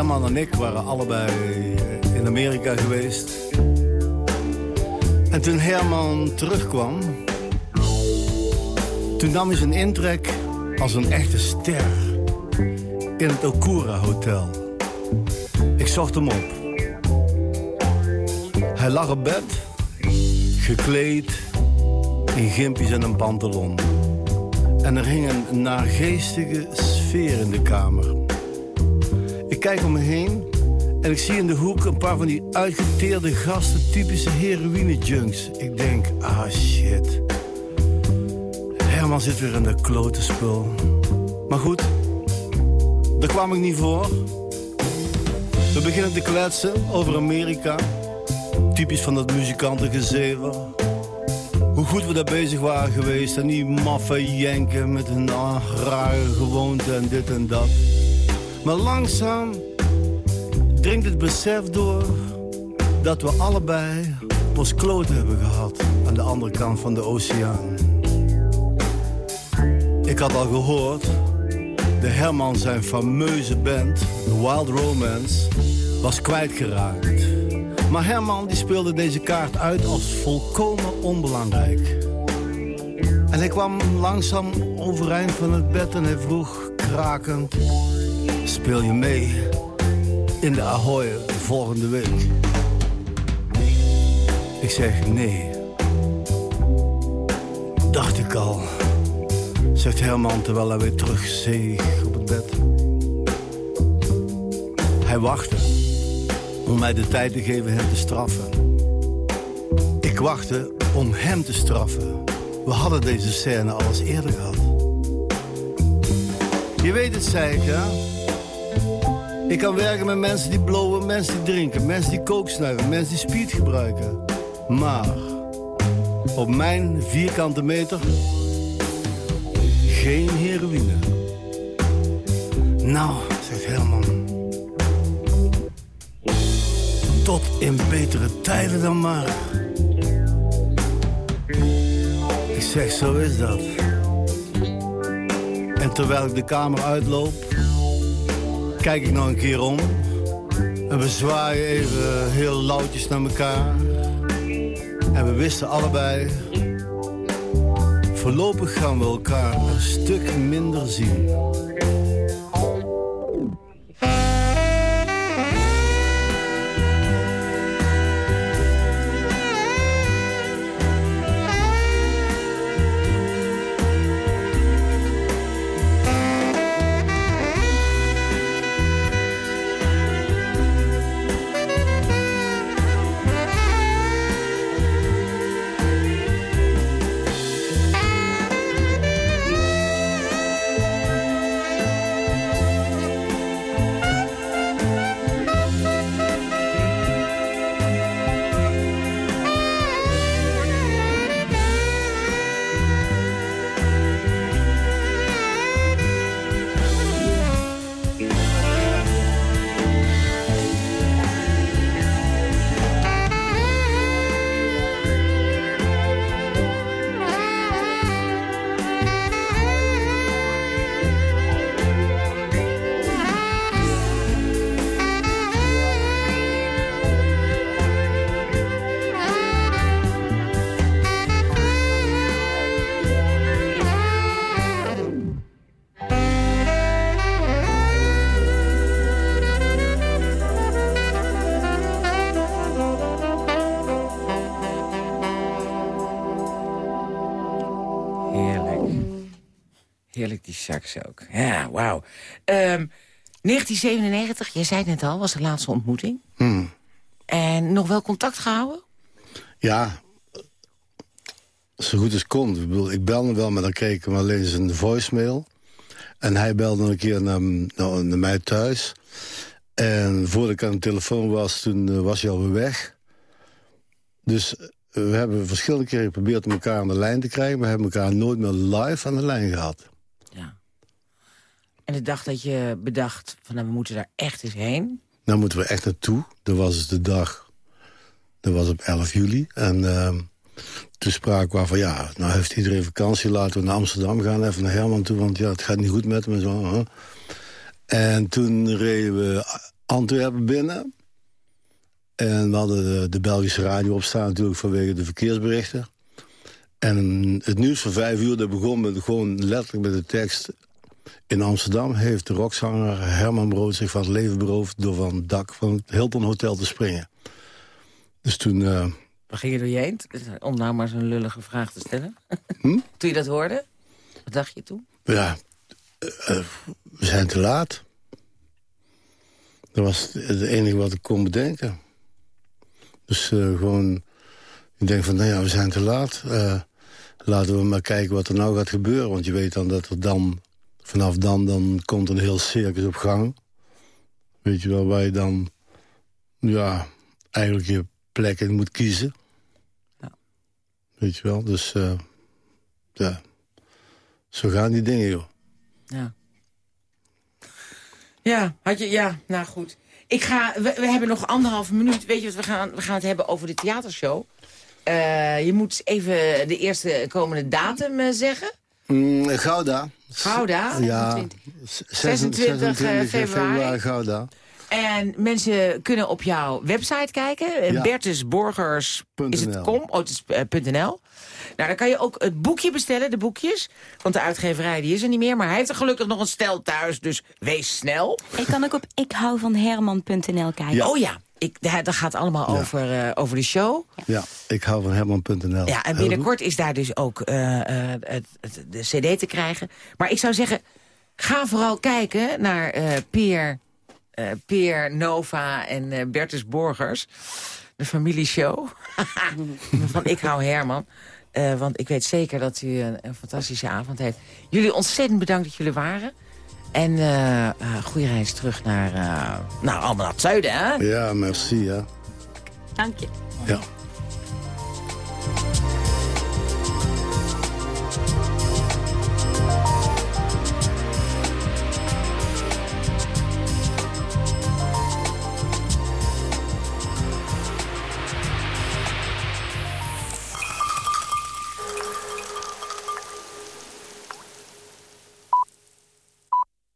Herman en ik waren allebei eh, in Amerika geweest. En toen Herman terugkwam... toen nam hij zijn intrek als een echte ster... in het Okura Hotel. Ik zocht hem op. Hij lag op bed, gekleed in gimpjes en een pantalon. En er hing een naargeestige sfeer in de kamer. Ik kijk om me heen en ik zie in de hoek een paar van die uitgeteerde gasten, typische heroïne-junks. Ik denk, ah shit. Herman zit weer in de klote spul. Maar goed, daar kwam ik niet voor. We beginnen te kletsen over Amerika. Typisch van dat muzikantengezever. Hoe goed we daar bezig waren geweest. En die maffe jenken met hun ah, rare gewoonten en dit en dat. Maar langzaam dringt het besef door dat we allebei ons kloten hebben gehad aan de andere kant van de oceaan. Ik had al gehoord, de Herman zijn fameuze band, The Wild Romance, was kwijtgeraakt. Maar Herman die speelde deze kaart uit als volkomen onbelangrijk. En hij kwam langzaam overeind van het bed en hij vroeg krakend... Speel je mee in de Ahoy volgende week? Ik zeg nee. Dacht ik al, zegt Herman terwijl hij weer terugzeeg op het bed. Hij wachtte om mij de tijd te geven hem te straffen. Ik wachtte om hem te straffen. We hadden deze scène al eens eerder gehad. Je weet het, zei ik? Ik kan werken met mensen die blowen, mensen die drinken, mensen die kook snuiven, mensen die speed gebruiken. Maar op mijn vierkante meter geen heroïne. Nou, zegt Herman. Tot in betere tijden dan maar. Ik zeg, zo is dat. En terwijl ik de kamer uitloop, kijk ik nog een keer om. En we zwaaien even heel lauwtjes naar elkaar. En we wisten allebei, voorlopig gaan we elkaar een stuk minder zien. Die sax ook. Ja, wauw. Ehm, 1997, jij zei het net al, was de laatste ontmoeting. Hmm. En nog wel contact gehouden? Ja, zo goed als kon. Ik, bedoel, ik belde wel, maar dan kreeg ik hem alleen zijn voicemail. En hij belde een keer naar, naar, naar mij thuis. En voordat ik aan de telefoon was, toen eh, was hij alweer weg. Dus eh, we hebben verschillende keren geprobeerd om elkaar aan de lijn te krijgen... maar we hebben elkaar nooit meer live aan de lijn gehad. En de dag dat je bedacht, van nou, we moeten daar echt eens heen. Nou moeten we echt naartoe. Dat was dus de dag, dat was op 11 juli. En ehm, toen spraken we van, ja, nou heeft iedereen vakantie... laten we naar Amsterdam gaan, even naar Herman toe... want ja, het gaat niet goed met en zo. En toen reden we Antwerpen binnen. En we hadden de, de Belgische radio opstaan natuurlijk vanwege de verkeersberichten. En het nieuws van vijf uur, dat begon met, gewoon letterlijk met de tekst... In Amsterdam heeft de rockzanger Herman Brood zich van het leven beroofd... door van het dak van het Hilton Hotel te springen. Dus toen... eh, Waar ging je door je heen? Om nou maar zo'n lullige vraag te stellen. Hm? Toen je dat hoorde, wat dacht je toen? ja, eh, eh, we zijn te laat. Dat was het enige wat ik kon bedenken. Dus eh, gewoon... Ik denk van, nou ja, we zijn te laat. Eh, laten we maar kijken wat er nou gaat gebeuren. Want je weet dan dat er dan... Vanaf dan, dan komt een heel circus op gang. Weet je wel, waar je dan... Ja, eigenlijk je plek in moet kiezen. Weet je wel, dus... eh, ja, zo gaan die dingen, joh. Ja. Ja, had je, ja, nou goed. Ik ga, we, we hebben nog anderhalve minuut. Weet je wat, we gaan, we gaan het hebben over de theatershow. Eh, je moet even de eerste komende datum eh, zeggen. Mm, Gouda. Gouda? Ja, 26 februari. Gouda. En mensen kunnen op jouw website kijken. eh, Ja. Bertusborgers, is het com? Oh, het is eh, .nl. Nou, dan kan je ook het boekje bestellen, de boekjes. Want de uitgeverij die is er niet meer. Maar hij heeft er gelukkig nog een stel thuis, dus wees snel. Ik kan ook op ikhouvanherman.nl kijken. Oh ja, ik, dat gaat allemaal over, eh, over de show. Ja, ik hou van Herman.nl. Ja, en binnenkort is daar dus ook eh, eh, het, het- de cd te krijgen. Maar ik zou zeggen, ga vooral kijken naar Peer, Peer, Nova en Bertus Borgers. De familieshow. Van Ik hou Herman. Want ik weet zeker dat u een, een fantastische avond heeft. Jullie ontzettend bedankt dat jullie waren. En uh, goede reis terug naar, uh, naar allemaal naar het zuiden, hè? Ja, merci, ja. Dank je. Ja.